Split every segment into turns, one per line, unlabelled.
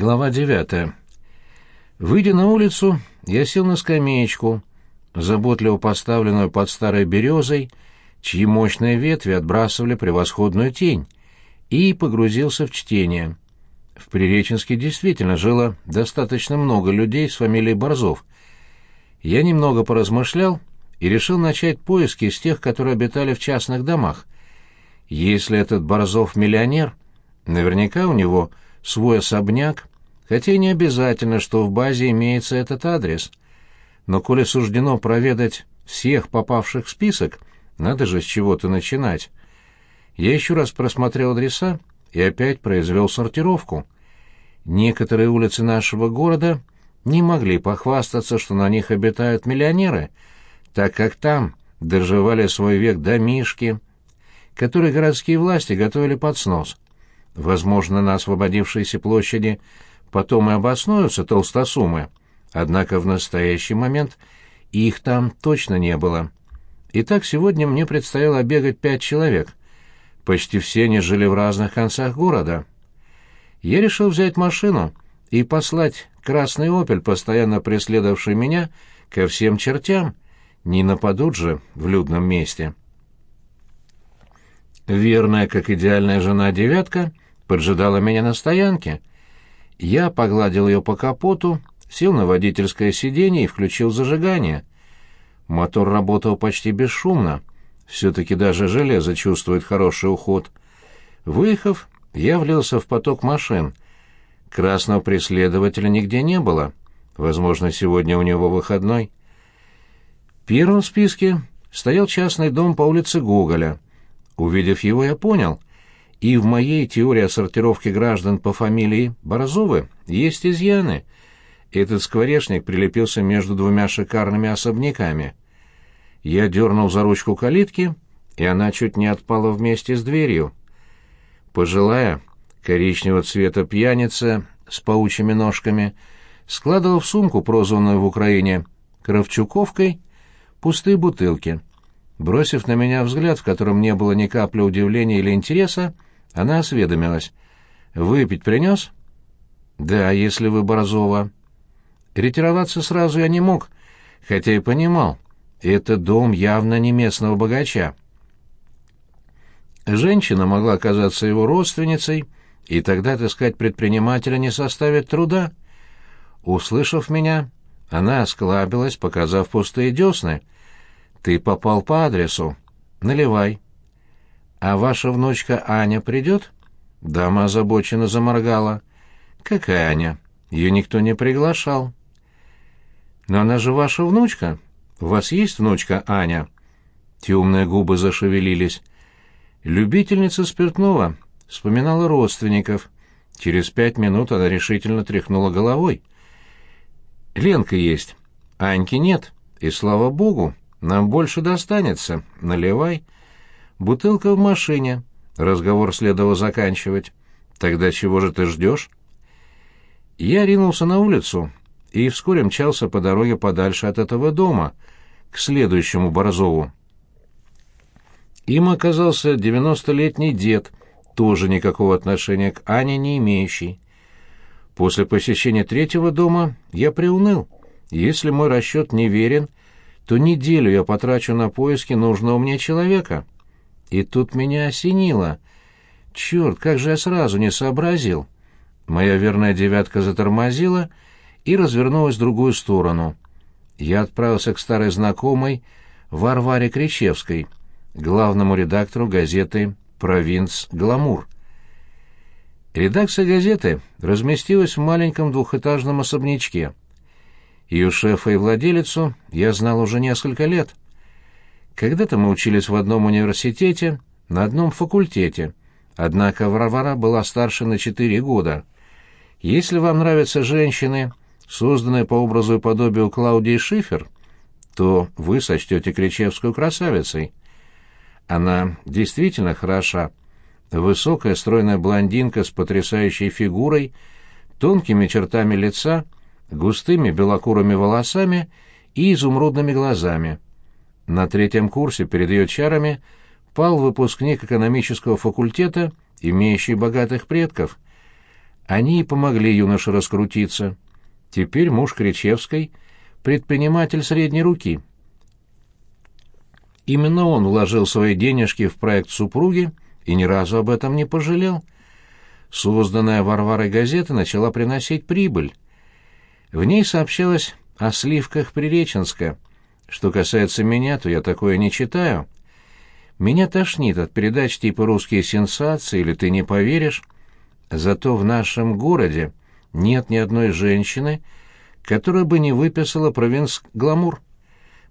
Глава девятая. Выйдя на улицу, я сел на скамеечку, заботливо поставленную под старой березой, чьи мощные ветви отбрасывали превосходную тень, и погрузился в чтение. В Приреченске действительно жило достаточно много людей с фамилией Борзов. Я немного поразмышлял и решил начать поиски с тех, которые обитали в частных домах. Если этот Борзов миллионер, наверняка у него свой особняк, хотя и не обязательно, что в базе имеется этот адрес. Но коли суждено проведать всех попавших в список, надо же с чего-то начинать. Я еще раз просмотрел адреса и опять произвел сортировку. Некоторые улицы нашего города не могли похвастаться, что на них обитают миллионеры, так как там доживали свой век домишки, которые городские власти готовили под снос. Возможно, на освободившейся площади потом и обоснуются толстосумы, однако в настоящий момент их там точно не было. Итак, сегодня мне предстояло обегать пять человек. Почти все они жили в разных концах города. Я решил взять машину и послать красный «Опель», постоянно преследовавший меня, ко всем чертям. Не нападут же в людном месте. Верная, как идеальная жена девятка, поджидала меня на стоянке. Я погладил ее по капоту, сел на водительское сиденье и включил зажигание. Мотор работал почти бесшумно. Все-таки даже железо чувствует хороший уход. Выехав, я влился в поток машин. Красного преследователя нигде не было. Возможно, сегодня у него выходной. Первым в списке стоял частный дом по улице Гоголя. Увидев его, я понял. И в моей теории о сортировке граждан по фамилии Борзовы есть изъяны. Этот скворечник прилепился между двумя шикарными особняками. Я дернул за ручку калитки, и она чуть не отпала вместе с дверью. Пожилая, коричневого цвета пьяница с паучьими ножками, складывала в сумку, прозванную в Украине «Кравчуковкой», пустые бутылки. Бросив на меня взгляд, в котором не было ни капли удивления или интереса, она осведомилась. «Выпить принес?» «Да, если вы Борзова». Ретироваться сразу я не мог, хотя и понимал, это дом явно не местного богача. Женщина могла оказаться его родственницей, и тогда отыскать предпринимателя не составит труда. Услышав меня, она осклабилась, показав пустые десны. «Ты попал по адресу. Наливай». «А ваша внучка Аня придет?» Дама озабоченно заморгала. «Какая Аня? Ее никто не приглашал». «Но она же ваша внучка. У вас есть внучка Аня?» Темные губы зашевелились. Любительница спиртного вспоминала родственников. Через пять минут она решительно тряхнула головой. «Ленка есть. Аньки нет. И слава богу, нам больше достанется. Наливай». Бутылка в машине. Разговор следовало заканчивать. Тогда чего же ты ждешь? Я ринулся на улицу и вскоре мчался по дороге подальше от этого дома, к следующему Борзову. Им оказался девяностолетний дед, тоже никакого отношения к Ане не имеющий. После посещения третьего дома я приуныл. Если мой расчет неверен, то неделю я потрачу на поиски нужного мне человека. И тут меня осенило. Черт, как же я сразу не сообразил. Моя верная девятка затормозила и развернулась в другую сторону. Я отправился к старой знакомой Варваре Кричевской, главному редактору газеты «Провинц Гламур». Редакция газеты разместилась в маленьком двухэтажном особнячке. Ее шефа и владелицу я знал уже несколько лет — когда-то мы учились в одном университете, на одном факультете, однако Варвара была старше на четыре года. Если вам нравятся женщины, созданные по образу и подобию Клаудии Шифер, то вы сочтете Кричевскую красавицей. Она действительно хороша. Высокая стройная блондинка с потрясающей фигурой, тонкими чертами лица, густыми белокурыми волосами и изумрудными глазами. На третьем курсе перед ее чарами пал выпускник экономического факультета, имеющий богатых предков. Они и помогли юноше раскрутиться. Теперь муж Кричевской — предприниматель средней руки. Именно он вложил свои денежки в проект супруги и ни разу об этом не пожалел. Созданная Варварой газета начала приносить прибыль. В ней сообщалось о сливках Приреченска. Что касается меня, то я такое не читаю. Меня тошнит от передач типа «Русские сенсации» или «Ты не поверишь». Зато в нашем городе нет ни одной женщины, которая бы не выписала провинс гламур.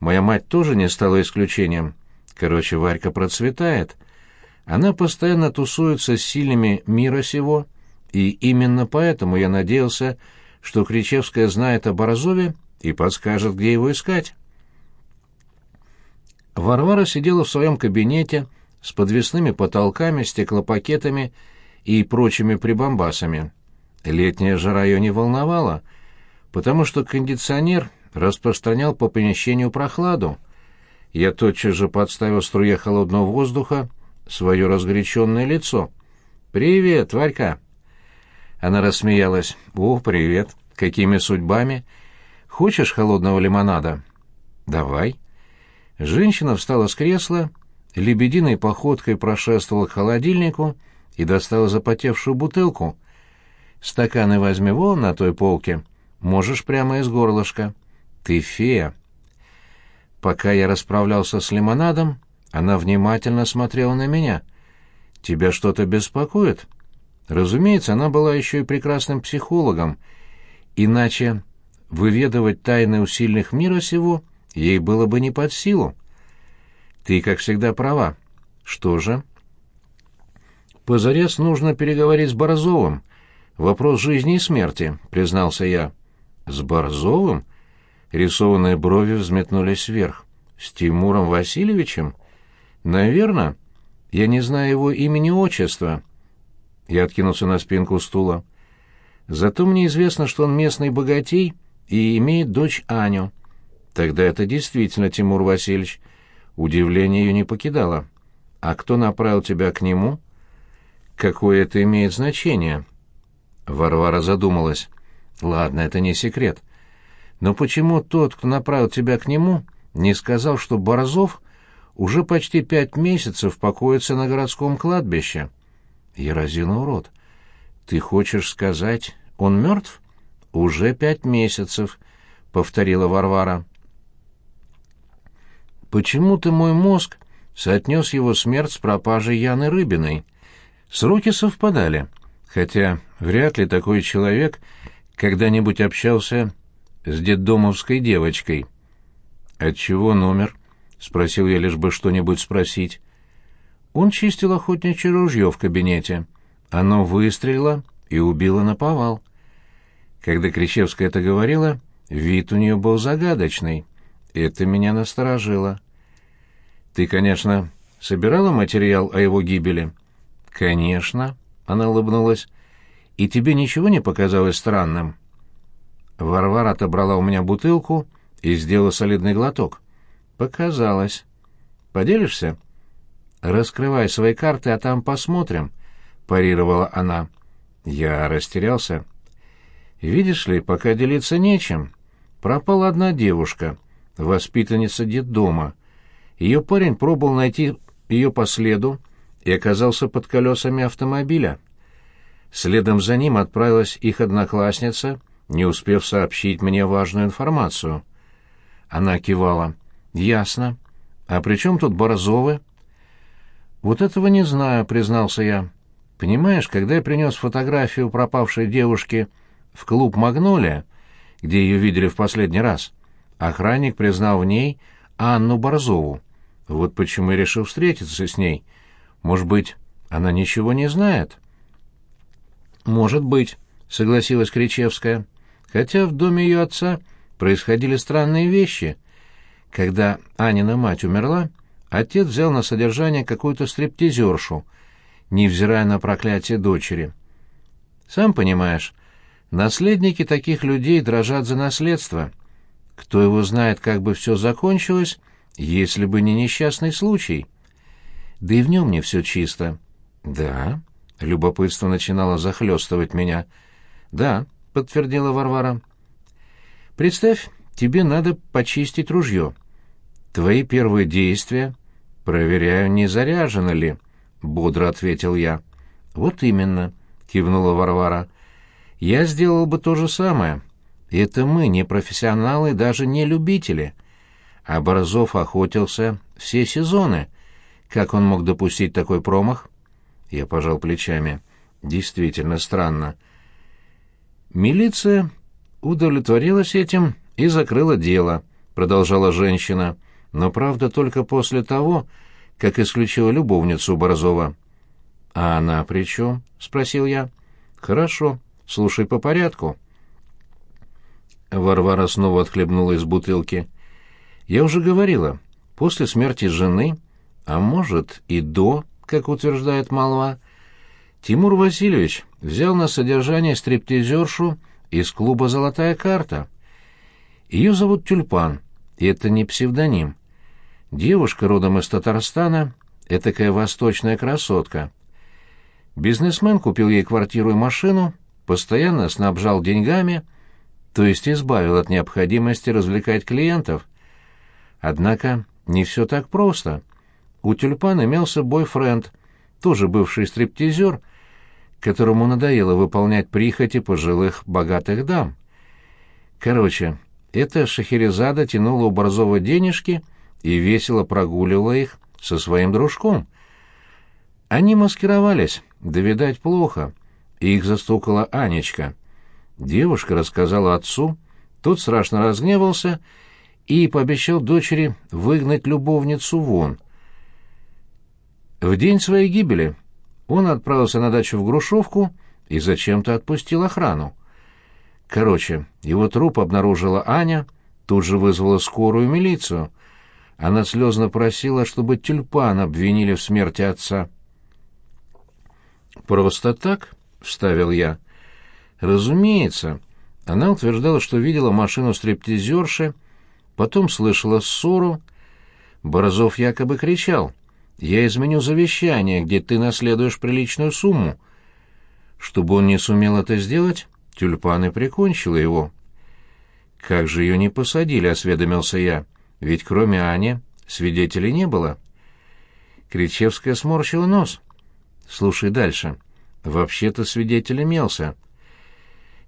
Моя мать тоже не стала исключением. Короче, Варька процветает. Она постоянно тусуется с сильными мира сего, и именно поэтому я надеялся, что Кричевская знает о Борозове и подскажет, где его искать. Варвара сидела в своем кабинете с подвесными потолками, стеклопакетами и прочими прибамбасами. Летняя жара ее не волновала, потому что кондиционер распространял по помещению прохладу. Я тотчас же подставил струе холодного воздуха свое разгоряченное лицо. «Привет, Варька!» Она рассмеялась. «О, привет! Какими судьбами? Хочешь холодного лимонада?» «Давай». Женщина встала с кресла, лебединой походкой прошествовала к холодильнику и достала запотевшую бутылку. «Стаканы возьми вон на той полке. Можешь прямо из горлышка. Ты фея». Пока я расправлялся с лимонадом, она внимательно смотрела на меня. «Тебя что-то беспокоит?» Разумеется, она была еще и прекрасным психологом, иначе выведывать тайны у сильных мира сего ей было бы не под силу. Ты, как всегда, права. Что же? Позарез нужно переговорить с Борзовым. Вопрос жизни и смерти, признался я. С Борзовым? Рисованные брови взметнулись вверх. С Тимуром Васильевичем? Наверное. Я не знаю его имени-отчества. Я откинулся на спинку стула. Зато мне известно, что он местный богатей и имеет дочь Аню. Тогда это действительно Тимур Васильевич. Удивление ее не покидало. А кто направил тебя к нему? Какое это имеет значение? Варвара задумалась. Ладно, это не секрет. Но почему тот, кто направил тебя к нему, не сказал, что Борзов уже почти пять месяцев покоится на городском кладбище? Я разинул рот. «Ты хочешь сказать, он мертв?» «Уже пять месяцев», — повторила Варвара. «Почему-то мой мозг соотнес его смерть с пропажей Яны Рыбиной. Сроки совпадали, хотя вряд ли такой человек когда-нибудь общался с детдомовской девочкой». «Отчего номер?» — спросил я, лишь бы что-нибудь спросить. Он чистил охотничье ружье в кабинете. Оно выстрелило и убило наповал. Когда Кричевская это говорила, вид у нее был загадочный. Это меня насторожило. «Ты, конечно, собирала материал о его гибели?» «Конечно», — она улыбнулась. «И тебе ничего не показалось странным?» Варвара отобрала у меня бутылку и сделала солидный глоток. «Показалось. Поделишься?» «Раскрывай свои карты, а там посмотрим», — парировала она. Я растерялся. «Видишь ли, пока делиться нечем. Пропала одна девушка, воспитанница детдома. Ее парень пробовал найти ее по следу и оказался под колесами автомобиля. Следом за ним отправилась их одноклассница, не успев сообщить мне важную информацию. Она кивала. «Ясно. А при чем тут Борзовы?» «Вот этого не знаю», — признался я. «Понимаешь, когда я принес фотографию пропавшей девушки в клуб «Магнолия», где ее видели в последний раз, охранник признал в ней Анну Борзову. Вот почему я решил встретиться с ней. Может быть, она ничего не знает?» «Может быть», — согласилась Кричевская. «Хотя в доме ее отца происходили странные вещи. Когда Анина мать умерла, отец взял на содержание какую-то стриптизершу, невзирая на проклятие дочери. Сам понимаешь, наследники таких людей дрожат за наследство. Кто его знает, как бы все закончилось, если бы не несчастный случай. Да и в нем не все чисто. Да, любопытство начинало захлестывать меня — «Да», — подтвердила Варвара. «Представь, тебе надо почистить ружье. Твои первые действия...» «Проверяю, не заряжено ли», — бодро ответил я. «Вот именно», — кивнула Варвара. «Я сделал бы то же самое. Это мы, не профессионалы, даже не любители. А Борзов охотился все сезоны. Как он мог допустить такой промах?» Я пожал плечами. «Действительно странно». «Милиция удовлетворилась этим и закрыла дело», — продолжала женщина но правда только после того, как исключила любовницу Борзова. «А она при чем?» — спросил я. «Хорошо, слушай по порядку». Варвара снова отхлебнула из бутылки. «Я уже говорила, после смерти жены, а может и до, как утверждает молва, Тимур Васильевич взял на содержание стриптизершу из клуба «Золотая карта». Ее зовут Тюльпан, и это не псевдоним. Девушка родом из Татарстана, этакая восточная красотка. Бизнесмен купил ей квартиру и машину, постоянно снабжал деньгами, то есть избавил от необходимости развлекать клиентов. Однако не все так просто. У Тюльпан имелся бойфренд, тоже бывший стриптизер, которому надоело выполнять прихоти пожилых богатых дам. Короче, эта Шахерезада тянула у Борзова денежки — и весело прогуливала их со своим дружком. Они маскировались, да, видать, плохо, и их застукала Анечка. Девушка рассказала отцу, тот страшно разгневался и пообещал дочери выгнать любовницу вон. В день своей гибели он отправился на дачу в Грушевку и зачем-то отпустил охрану. Короче, его труп обнаружила Аня, тут же вызвала скорую милицию — она слезно просила, чтобы тюльпан обвинили в смерти отца. «Просто так?» — вставил я. «Разумеется». Она утверждала, что видела машину стриптизерши, потом слышала ссору. Борозов якобы кричал. «Я изменю завещание, где ты наследуешь приличную сумму». Чтобы он не сумел это сделать, тюльпан и прикончила его. «Как же ее не посадили?» — осведомился я. Ведь кроме Ани свидетелей не было. Кричевская сморщила нос. Слушай дальше. Вообще-то свидетель имелся.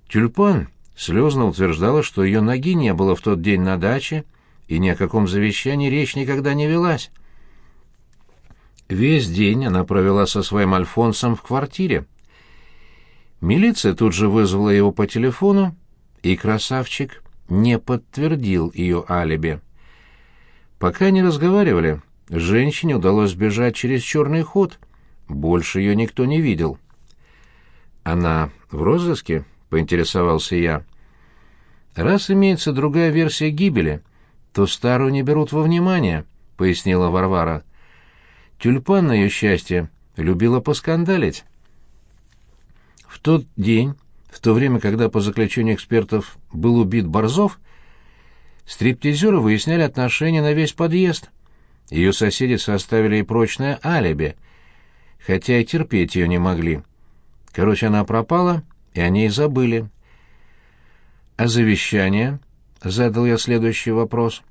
Тюльпан слезно утверждала, что ее ноги не было в тот день на даче, и ни о каком завещании речь никогда не велась. Весь день она провела со своим Альфонсом в квартире. Милиция тут же вызвала его по телефону, и красавчик не подтвердил ее алиби. Пока они разговаривали, женщине удалось сбежать через черный ход. Больше ее никто не видел. «Она в розыске?» — поинтересовался я. «Раз имеется другая версия гибели, то старую не берут во внимание», — пояснила Варвара. Тюльпан, на ее счастье, любила поскандалить. В тот день, в то время, когда по заключению экспертов был убит Борзов, Стриптизеры выясняли отношения на весь подъезд. Ее соседи составили ей прочное алиби, хотя и терпеть ее не могли. Короче, она пропала, и о ней забыли. «А завещание?» — задал я следующий вопрос.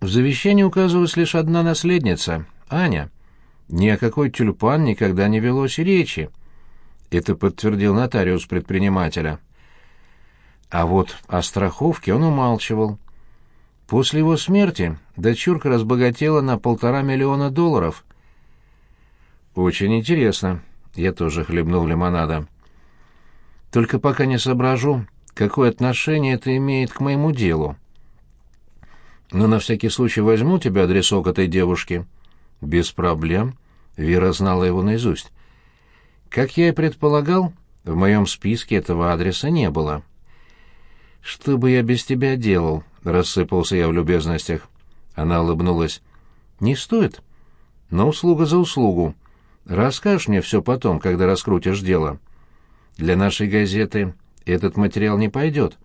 В завещании указывалась лишь одна наследница — Аня. Ни о какой тюльпан никогда не велось и речи. Это подтвердил нотариус предпринимателя. А вот о страховке он умалчивал. После его смерти дочурка разбогатела на полтора миллиона долларов. «Очень интересно». Я тоже хлебнул лимонада. «Только пока не соображу, какое отношение это имеет к моему делу. Но на всякий случай возьму тебе адресок этой девушки». «Без проблем». Вера знала его наизусть. Как я и предполагал, в моем списке этого адреса не было. «Что бы я без тебя делал?» — рассыпался я в любезностях. Она улыбнулась. «Не стоит. Но услуга за услугу. Расскажешь мне все потом, когда раскрутишь дело. Для нашей газеты этот материал не пойдет,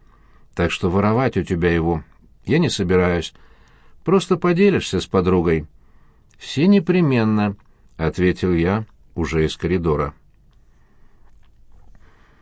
так что воровать у тебя его я не собираюсь. Просто поделишься с подругой». «Все непременно», — ответил я уже из коридора.